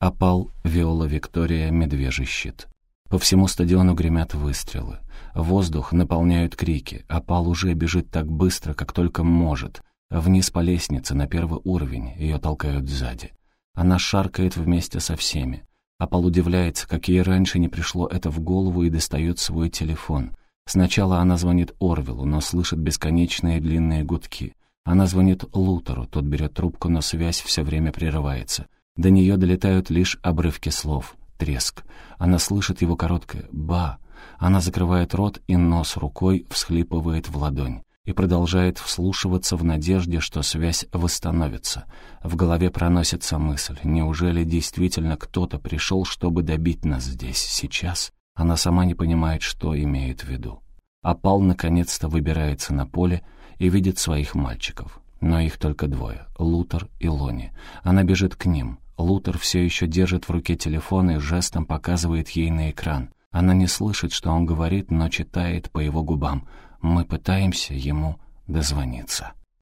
Опал Виола Виктория Медвежий щит. По всему стадиону гремят выстрелы. Воздух наполняют крики. Опал уже бежит так быстро, как только может. Вниз по лестнице, на первый уровень. Ее толкают сзади. Она шаркает вместе со всеми. Опал удивляется, как ей раньше не пришло это в голову и достает свой телефон. Сначала она звонит Орвелу, но слышит бесконечные длинные гудки. Она звонит Лутеру, тот берет трубку, но связь все время прерывается. До нее долетают лишь обрывки слов. Треск. Она слышит его короткое «ба». Она закрывает рот и нос рукой всхлипывает в ладонь и продолжает вслушиваться в надежде, что связь восстановится. В голове проносится мысль, неужели действительно кто-то пришел, чтобы добить нас здесь, сейчас? Она сама не понимает, что имеет в виду. Апал наконец-то выбирается на поле и видит своих мальчиков. Но их только двое — Лутер и Лони. Она бежит к ним. Лутер все еще держит в руке телефон и жестом показывает ей на экран. Она не слышит, что он говорит, но читает по его губам. Мы пытаемся ему дозвониться.